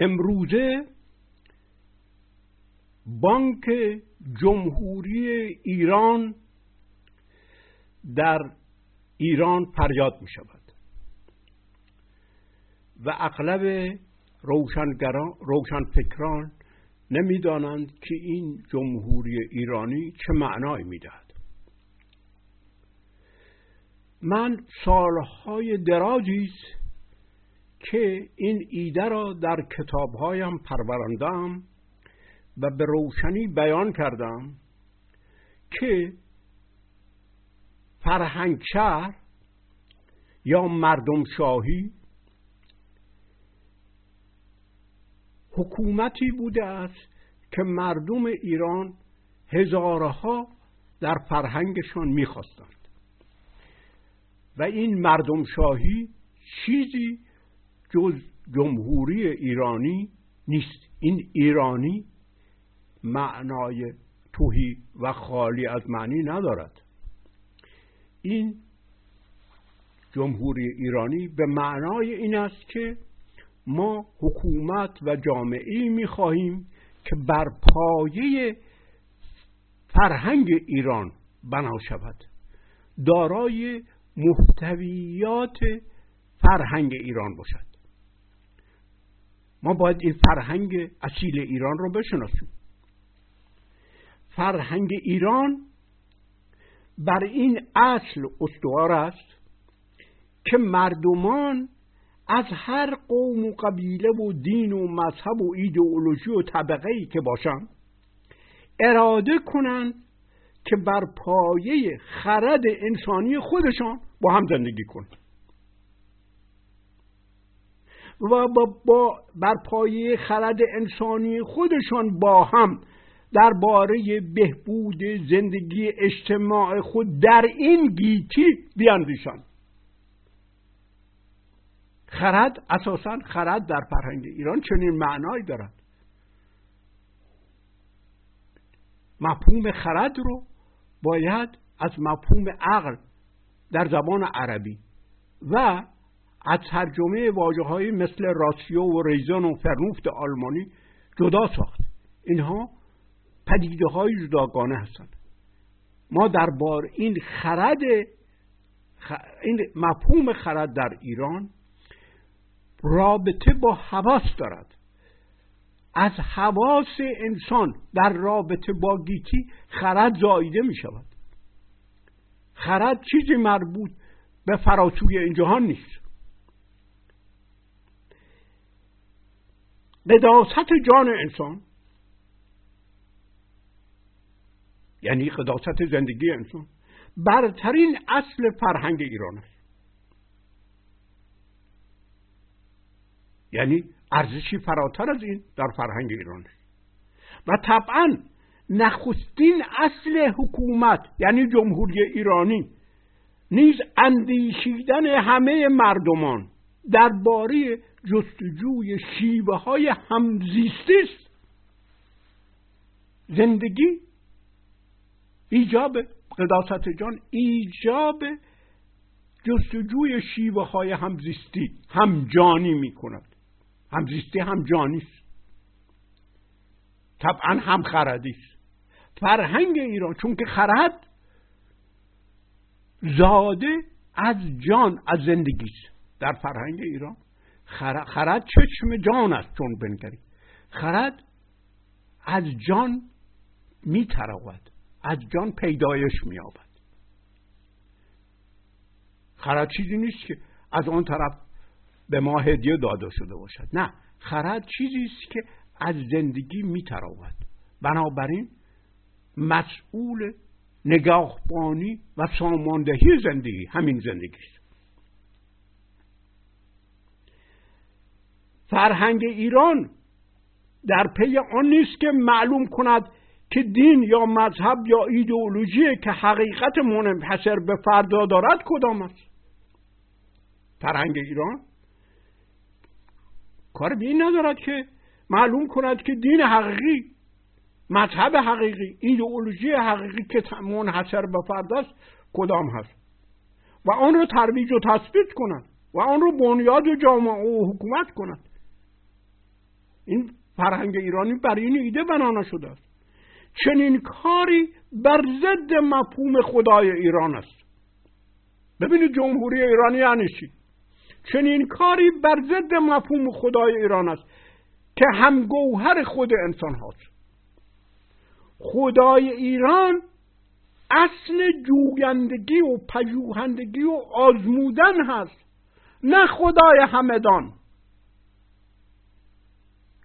امروزه بانک جمهوری ایران در ایران فریاد می شود و اغلب روشنگران روشنفکران نمی‌دانند که این جمهوری ایرانی چه معنایی می‌دهد. من سالهای درازی است که این ایده را در کتابهایم پروراندم و به روشنی بیان کردم که فرهنگ شهر یا مردم شاهی حکومتی بوده است که مردم ایران هزارها در فرهنگشان می‌خواستند. و این مردم شاهی چیزی جز جمهوری ایرانی نیست. این ایرانی معنای توهی و خالی از معنی ندارد. این جمهوری ایرانی به معنای این است که ما حکومت و جامعه می خواهیم که بر پایه فرهنگ ایران بنا شود. دارای محتویات فرهنگ ایران باشد. ما باید این فرهنگ اصیل ایران رو بشناسیم. فرهنگ ایران بر این اصل استوار است که مردمان از هر قوم و قبیله و دین و مذهب و ایدئولوژی و طبقه ای که باشند اراده کنند که بر پایه خرد انسانی خودشان با هم زندگی کنند. و با, با بر پایه خرد انسانی خودشان با هم درباره بهبود زندگی اجتماع خود در این گیتی بیاندیشند. خرد اساسا خرد در فرهنگ ایران چنین معنایی دارد. مفهوم خرد رو باید از مفهوم عقل در زبان عربی و از ترجمه واجه های مثل راسیو و ریزن و فرنوفت آلمانی جدا ساخت. اینها پدیده های جداگانه هستند. ما در بار این خرد این مفهوم خرد در ایران رابطه با حواس دارد. از حواس انسان در رابطه با گیتی خرد زاییده می شود خرد چیزی مربوط به فراسوی این جهان نیست. قداست جان انسان. یعنی قداست زندگی انسان. برترین اصل فرهنگ ایران است یعنی ارزشی فراتر از این در فرهنگ ایران است و طبعا نخستین اصل حکومت یعنی جمهوری ایرانی نیز اندیشیدن همه مردمان. درباره جستجوی شیوه های همزیستی است. زندگی ایجاب قداست جان ایجاب جستجوی شیوه های همزیستی همجانی می کند همزیستی هم جانیست طبعا هم خردیست فرهنگ ایران چون که خرد زاده از جان از زندگی در فرهنگ ایران. خرد چشم جان است چون بنگری. خرد از جان میتراود از جان پیدایش مییابد. خرد چیزی نیست که از آن طرف به ما هدیه داده شده باشد. نه خرد چیزی است که از زندگی میتراود. بنابراین مسئول نگاهبانی و ساماندهی زندگی همین زندگی است. فرهنگ ایران در پی آن نیست که معلوم کند که دین یا مذهب یا ایدئولوژی که حقیقت منحصر به فردا دارد کدام است؟ فرهنگ ایران؟ کار به این ندارد که معلوم کند که دین حقیقی مذهب حقیقی ایدئولوژی حقیقی که منحصر به فرد است کدام هست؟ و آن رو ترویج و تثبیت کند و آن رو بنیاد جامعه و حکومت کند. این فرهنگ ایرانی بر این ایده بنانا شده است. چنین کاری بر ضد مفهوم خدای ایران است. ببینید جمهوری ایرانی یعنی چی؟ چنین کاری بر ضد مفهوم خدای ایران است که همگوهر خود انسان هاست. خدای ایران اصل جویندگی و پژوهندگی و آزمودن هست نه خدای همدان.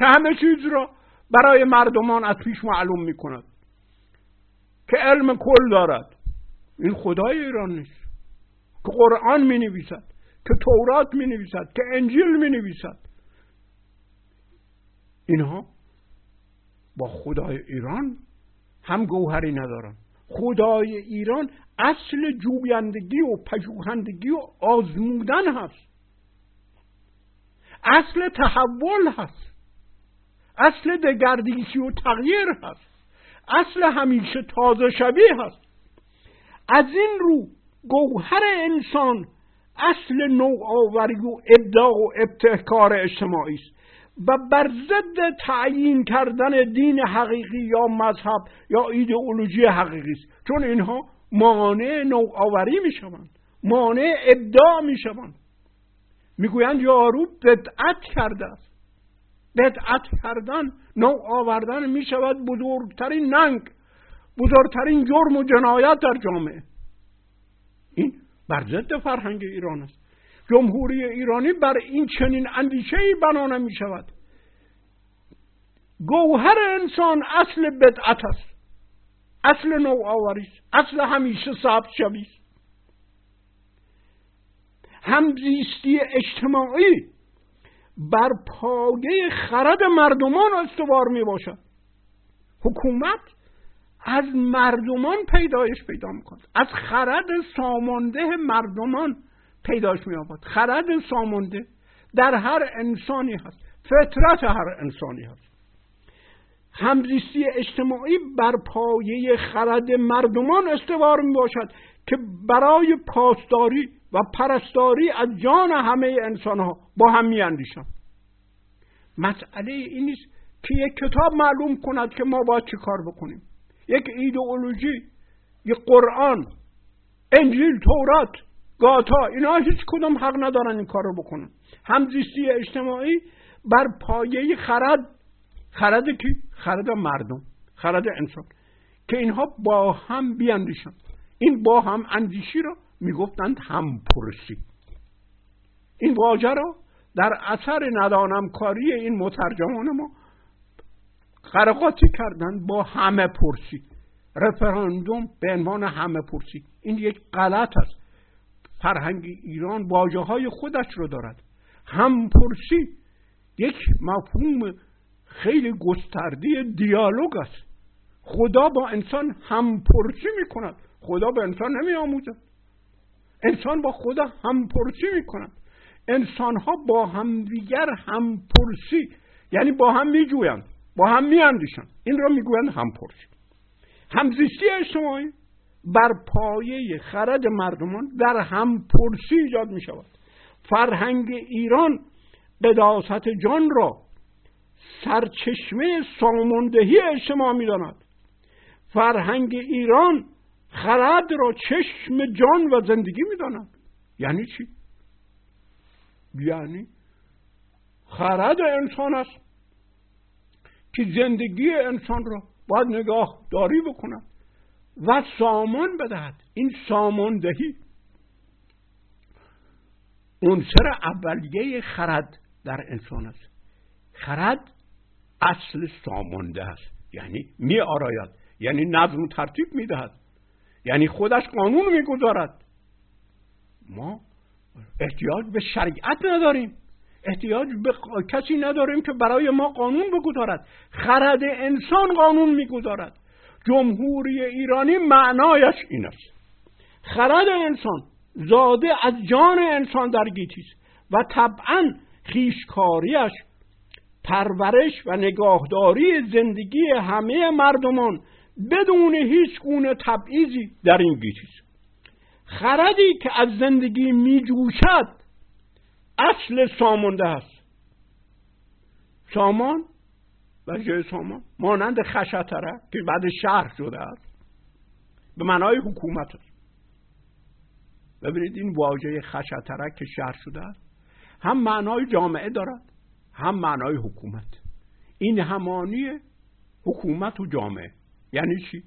که همه چیز را برای مردمان از پیش معلوم می کند که علم کل دارد. این خدای ایران نیست. که قرآن می نویسد که تورات می نویسد که انجیل می نویسد اینها با خدای ایران هم گوهری ندارن خدای ایران اصل جویندگی و پژوهندگی و آزمودن هست. اصل تحول هست. اصل دگردیسی و تغییر هست. اصل همیشه تازه شبیه هست. از این رو گوهر انسان اصل نوآوری و ابداع و ابتکار اجتماعی است. و بر ضد تعیین کردن دین حقیقی یا مذهب یا ایدئولوژی حقیقی است. چون اینها مانع نوآوری می شوند مانع ابداع می شوند می‌گویند یارو بدعت کرده است. بدعت کردن نوع آوردن می شود بزرگترین ننگ بزرگترین جرم و جنایت در جامعه. این بر ضد فرهنگ ایران است. جمهوری ایرانی بر این چنین اندیشه ای بنا نمی شود گوهر انسان اصل بدعت است. اصل نوآوری است. اصل همیشه ثبت شوی است. همزیستی اجتماعی بر پایه خرد مردمان استوار می باشد. حکومت از مردمان پیدایش پیدا می‌کند از خرد سامانده مردمان پیداش می آباد خرد سامانده در هر انسانی هست. فطرت هر انسانی هست. همزیستی اجتماعی بر پایه خرد مردمان استوار می باشد که برای پاسداری و پرستاری از جان همه انسان ها با هم می اندیشن. مسئله این نیست که یک کتاب معلوم کند که ما باید چه کار بکنیم یک ایدئولوژی یک قرآن انجیل تورات گاتا اینا هیچ کدوم حق ندارن این کار رو بکنن همزیستی اجتماعی بر پایه خرد خرد کی؟ خرد مردم خرد انسان که اینها با هم بیاندیشن این با هم اندیشی را می‌گفتند هم پرسی این واژه را در اثر ندانم کاری این مترجمان ما خرقاتی کردن با همه پرسی رفراندوم به عنوان همه پرسی این یک غلط است. فرهنگ ایران واجه های خودش رو دارد. هم پرسی یک مفهوم خیلی گسترده دیالوگ است. خدا با انسان هم پرسی می کند خدا به انسان نمی آموزد انسان با خدا هم پرسی می کند انسان ها با همدیگر هم پرسی یعنی با هم می جویند با هم می اندیشند این را می گویند هم پرسی همزیستی اجتماعی بر پایه خرد مردمان در هم پرسی ایجاد می شود فرهنگ ایران قداست جان را سرچشمه ساماندهی اجتماع می داند فرهنگ ایران خرد را چشم جان و زندگی می داند یعنی چی؟ یعنی خرد انسان است که زندگی انسان را باید نگاه داری بکند و سامان بدهد. این ساماندهی عنصر اولیه خرد در انسان است. خرد اصل سامانده است. یعنی می آراید. یعنی نظم و ترتیب می دهد یعنی خودش قانون می گذارد ما احتیاج به شریعت نداریم. احتیاج به کسی نداریم که برای ما قانون بگذارد. خرد انسان قانون می‌گذارد. جمهوری ایرانی معنایش این است. خرد انسان زاده از جان انسان در گیتی است و طبعا خیشکاریش پرورش و نگاهداری زندگی همه مردمان بدون هیچ گونه تبعیضی در این گیتی خردی که از زندگی میجوشد اصل سامانده است سامان در جای سامان مانند خشتره که بعد شهر شده است. به معنای حکومت است. ببینید این واژه خشتره که شهر شده است هم معنای جامعه دارد هم معنای حکومت. این همانی حکومت و جامعه. یعنی چی؟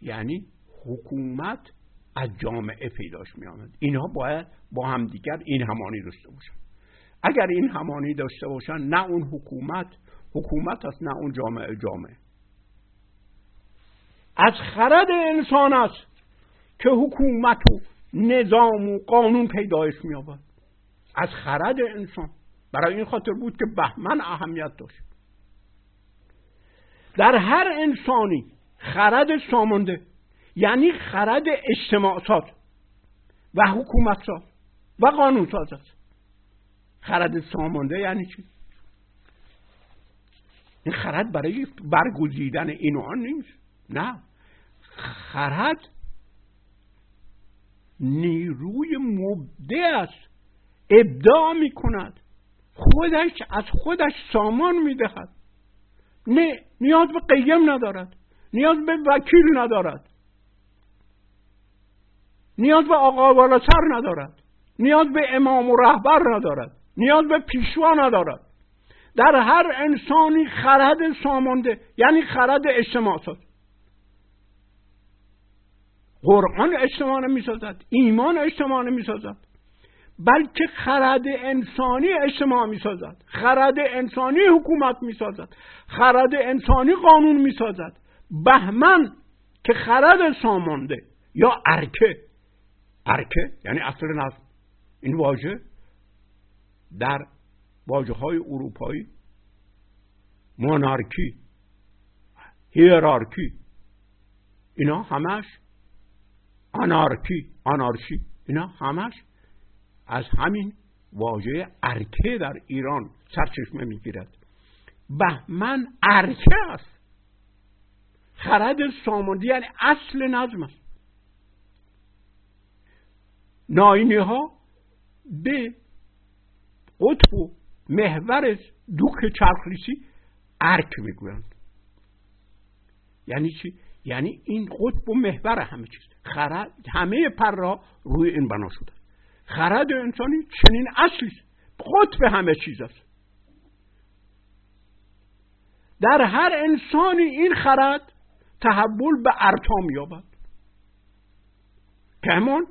یعنی حکومت از جامعه پیداش می آمد اینها باید با همدیگر این همانی داشته باشن. اگر این همانی داشته باشن نه اون حکومت حکومت است نه اون جامعه جامعه. از خرد انسان است که حکومت و نظام و قانون پیدایش مییابد. از خرد انسان. برای این خاطر بود که بهمن اهمیت داشت. در هر انسانی خرد سامانده یعنی خرد اجتماع ساز و حکومت ساز و قانون ساز است. خرد سامانده یعنی چی؟ این خرد برای برگزیدن این آن نیست. نه. خرد نیروی مبدع است. ابداع می کند خودش از خودش سامان می دهد نه نیاز به قیم ندارد. نیاز به وکیل ندارد. نیاز به آقا والا سر ندارد. نیاز به امام و رهبر ندارد. نیاز به پیشوا ندارد. در هر انسانی خرد سامانده یعنی خرد اجتماع ساز. قرآن اجتماع می سازد ایمان اجتماع می سازد بلکه خرد انسانی اجتماع می سازد خرد انسانی حکومت می سازد خرد انسانی قانون می سازد بهمن که خرد سامانده یا ارکه. ارکه یعنی اصل نظم. این واژه در واجه های اروپایی مونارکی هیرارکی اینا همش آنارکی آنارشی اینا همش از همین واژه ارکه در ایران سرچشمه می‌گیرد. بهمن ارکه است. خرد ساماندی یعنی اصل نظم است. ناینی ها به قطب و محور دوک چرخلیسی ارک می‌گویند. یعنی چی؟ یعنی این قطب و محور همه چیز. خرد همه پرها روی این بنا شده. خرد انسانی چنین اصلی قطب همه چیز است. در هر انسانی این خرد تحول به ارتام یابد. که همون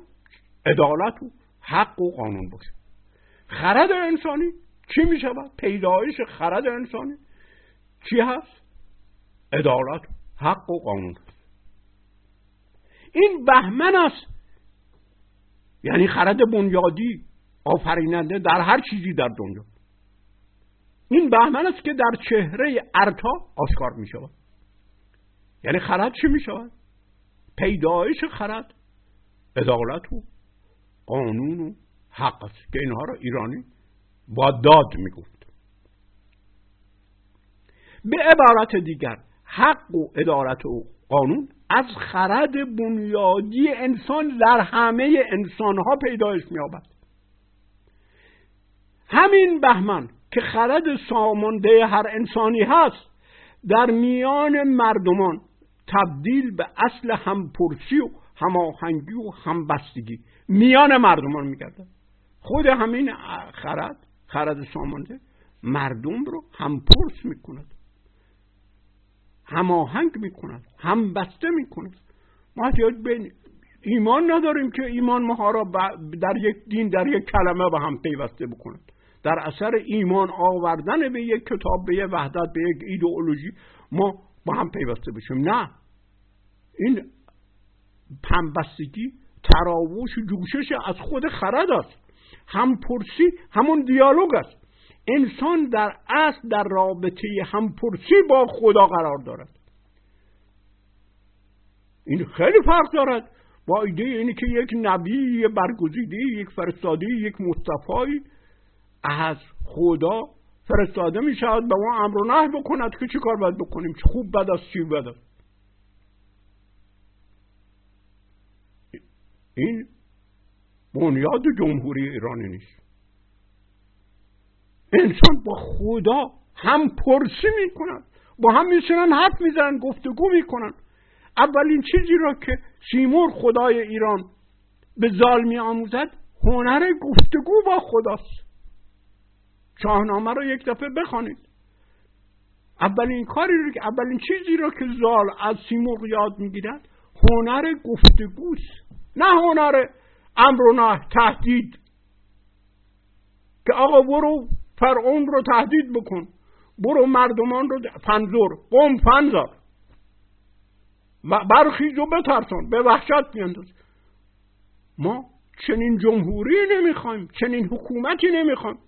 عدالت و حق و قانون باشه. خرد انسانی چی می شود؟ پیدایش خرد انسانی چی هست؟ عدالت حق و قانون. این بهمن است یعنی خرد بنیادی آفریننده در هر چیزی در دنیا. این بهمن است که در چهره ارتا آشکار می شود. یعنی خرد چی می شود؟ پیدایش خرد عدالت و قانون و حق است که اینها را ایرانی با داد می گفت به عبارت دیگر حق و عدالت و قانون از خرد بنیادی انسان در همه انسانها پیدایش مییابد. همین بهمن که خرد سامانده هر انسانی هست در میان مردمان تبدیل به اصل همپرسی و هماهنگی و همبستگی میان مردمان میگردد. خود همین خرد خرد سامانده مردم رو همپرس می‌کند. هماهنگ می‌کند همبسته می‌کند ما احتیاج به ایمان نداریم که ایمان ما را در یک دین در یک کلمه به هم پیوسته بکند در اثر ایمان آوردن به یک کتاب به یک وحدت به یک ایدئولوژی ما با هم پیوسته بشیم. نه. این پنبستگی تراوش جوشش از خود خرد است. هم پرسی همون دیالوگ است. انسان در اصل در رابطه همپرسی با خدا قرار دارد. این خیلی فرق دارد. با ایده اینی که یک نبی یک برگزیده یک فرستاده یک مصطفی از خدا فرستاده می شود به ما امر و نهی بکند که چی کار باید بکنیم چه خوب بد است چی بد است. این بنیاد جمهوری ایرانی نیست. انسان با خدا هم پرسی می‌کنن با هم میشنن حرف می‌زنن گفتگو می‌کنن. اولین چیزی را که سیمور خدای ایران به زال می آموزد هنر گفتگو با خداست. شاهنامه رو یک دفعه بخوانید. اولین کاری رو که اولین چیزی رو که زال از سیمرغ یاد می‌گیرد هنر گفتگوست. نه هنر امر و تهدید. که آقا برو فرعون رو تهدید بکن. برو مردمان رو پنزور قوم پنزار برخیز و بترسان به وحشت بینداز. ما چنین جمهوری نمی‌خوایم. چنین حکومتی نمی‌خوایم.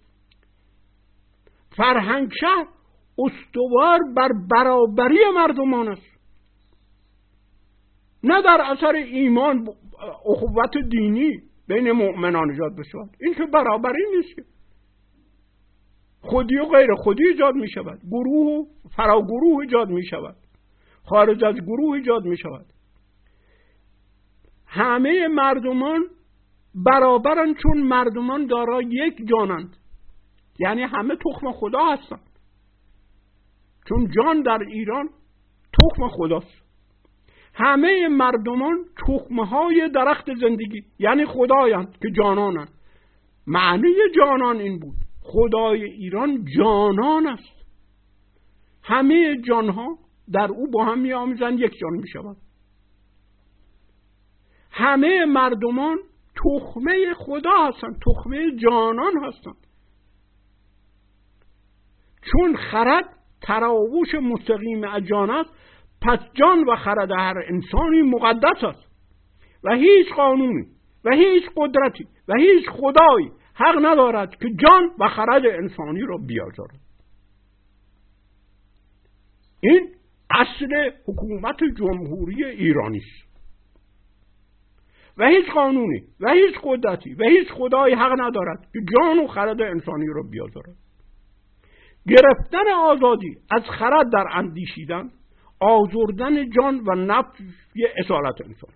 فرهنگ شهر استوار بر برابری مردمان است. نه در اثر ایمان اخوت دینی بین مؤمنان ایجاد بشود. این که برابری نیست. خودی و غیر خودی ایجاد می شود. گروه و فراگروه ایجاد می شود. خارج از گروه ایجاد می شود. همه مردمان برابرن چون مردمان دارای یک جانند. یعنی همه تخم خدا هستند چون جان در ایران تخم خداست. همه مردمان تخمه های درخت زندگی یعنی خدایند که جانانند. معنی جانان این بود. خدای ایران جانان است. همه جانها در او با هم می آمیزن یک جان می شود همه مردمان تخمه خدا هستند تخمه جانان هستند. چون خرد تراوش مستقیم از جان است پس جان و خرد هر انسانی مقدس است. و هیچ قانونی و هیچ قدرتی و هیچ خدایی حق ندارد که جان و خرد انسانی را بیازارد. این اصل حکومت جمهوری ایرانی است. و هیچ قانونی و هیچ قدرتی و هیچ خدایی حق ندارد که جان و خرد انسانی را بیازارد. گرفتن آزادی از خرد در اندیشیدن آزردن جان و نفی اصالت انسان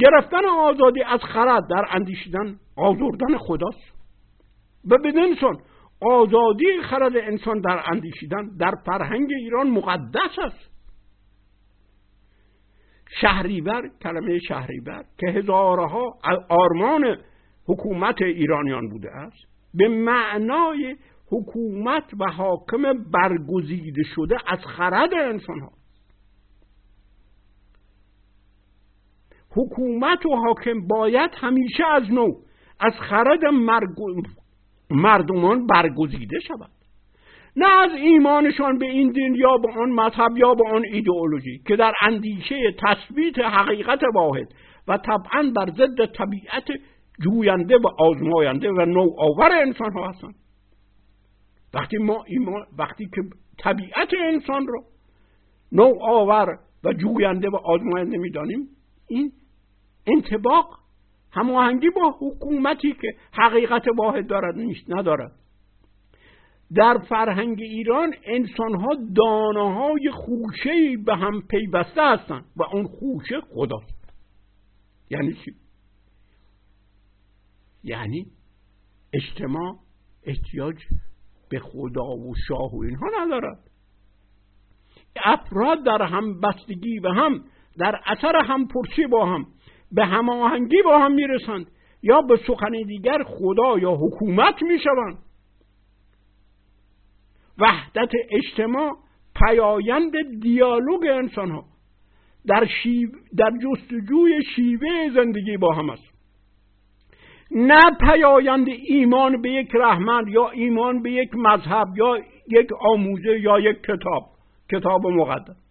گرفتن آزادی از خرد در اندیشیدن آزردن خداست. و بدین آزادی خرد انسان در اندیشیدن در فرهنگ ایران مقدس است. شهریور کلمه شهریور که هزارها آرمان حکومت ایرانیان بوده است به معنای حکومت و حاکم برگزیده شده از خرد انسان ها حکومت و حاکم باید همیشه از نو از خرد مردمان برگزیده شود نه از ایمانشان به این دین یا به آن مذهب یا به آن ایدئولوژی که در اندیشه تثبیت حقیقت واحد و طبعا بر ضد طبیعت جوینده و آزماینده و نوآور انسان ها هستند. وقتی ما ایمان وقتی که طبیعت انسان رو نوآور و جوینده و آزماینده می‌دانیم این انتباق هماهنگی با حکومتی که حقیقت واحد دارد نیست ندارد. در فرهنگ ایران انسان ها دانه های خوشه به هم پیوسته هستند و اون خوشه خداست. یعنی چی؟ یعنی اجتماع احتیاج به خدا و شاه و اینها ندارد. افراد در هم بستگی و هم در اثر هم پرسی با هم به هماهنگی با هم می‌رسند یا به سخن دیگر خدا یا حکومت می‌شوند. وحدت اجتماع پیایند دیالوگ انسان ها در, شیو در جستجوی شیوه زندگی با هم است. نه پیایند ایمان به یک رحمت یا ایمان به یک مذهب یا یک آموزه یا یک کتاب کتاب مقدس.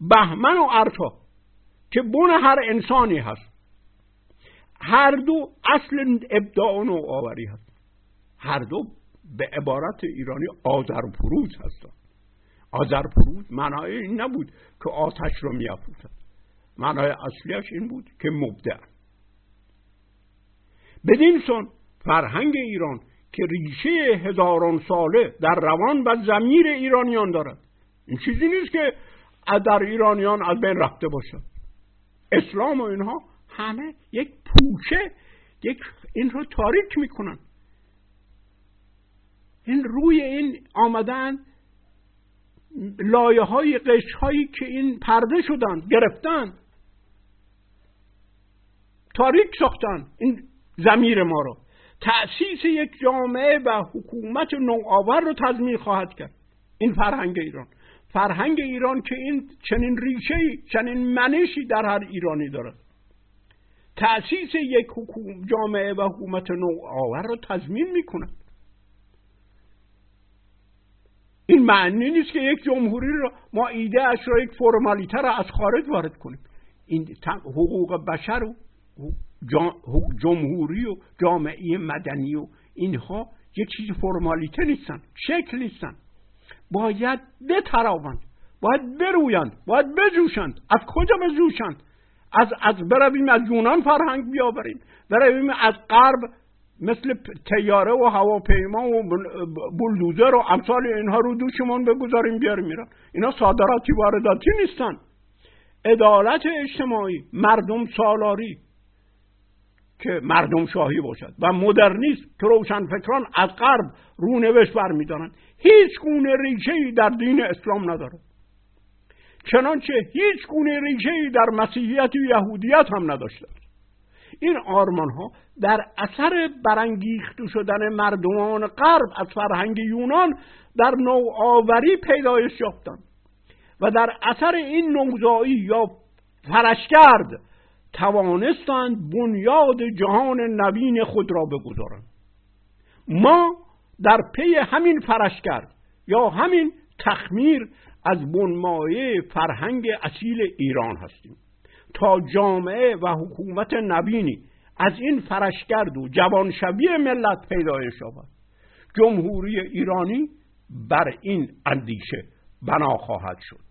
بهمن و ارتا که بون هر انسانی هست. هر دو اصل ابداع و نوآوری هست. هر دو به عبارت ایرانی آذر پروز هستند آذر پروز معنای این نبود که آتش رو میافروزد معنای اصلیش این بود که مبدع. بدین سن فرهنگ ایران که ریشه هزاران ساله در روان و زمیر ایرانیان دارد. این چیزی نیست که در ایرانیان از بین رفته باشد اسلام و اینها همه یک پوچه یک این رو تاریک می‌کنن. این روی این آمدن لایه های قش هایی که این پرده شدن گرفتن تاریک ساختن این زمیر ما رو. تأسیس یک جامعه و حکومت نوآور رو تضمین خواهد کرد. این فرهنگ ایران. فرهنگ ایران که این چنین ریشه چنین منشی در هر ایرانی دارد. تأسیس یک حکوم جامعه و حکومت نوآور رو تضمین می‌کنه این معنی نیست که یک جمهوری رو ما ایده اش را یک فرمالیته را از خارج وارد کنیم. این حقوق بشر و جمهوری و جامعه مدنی و اینها یه چیز فرمالیته نیستن شکل نیستن. باید بتراوند باید برویند باید بجوشند. از کجا بجوشند؟ از از برویم از یونان فرهنگ بیاوریم. برویم از غرب مثل تیاره و هواپیما و بلدوزر و امثال اینها رو دوشمون بگذاریم بیاریم میرن اینا صادراتی وارداتی نیستن. عدالت اجتماعی مردم سالاری. که مردم شاهی باشد. و مدرنیست که فکران از غرب رونوشت برمیدارند. هیچ گونه ریشه در دین اسلام ندارد. چنانچه هیچ گونه ریشه در مسیحیت و یهودیت هم نداشته این آرمان ها در اثر برانگیخته شدن مردمان غرب از فرهنگ یونان در نوآوری پیدایش یافتند. و در اثر این نوزایی یا فرشگرد توانستند بنیاد جهان نوین خود را بگذارند. ما در پی همین فرشگرد یا همین تخمیر از بنمایه فرهنگ اصیل ایران هستیم. تا جامعه و حکومت نبینی از این فرشگرد و جوانشوی ملت پیدایش یابد. جمهوری ایرانی بر این اندیشه بنا خواهد شد.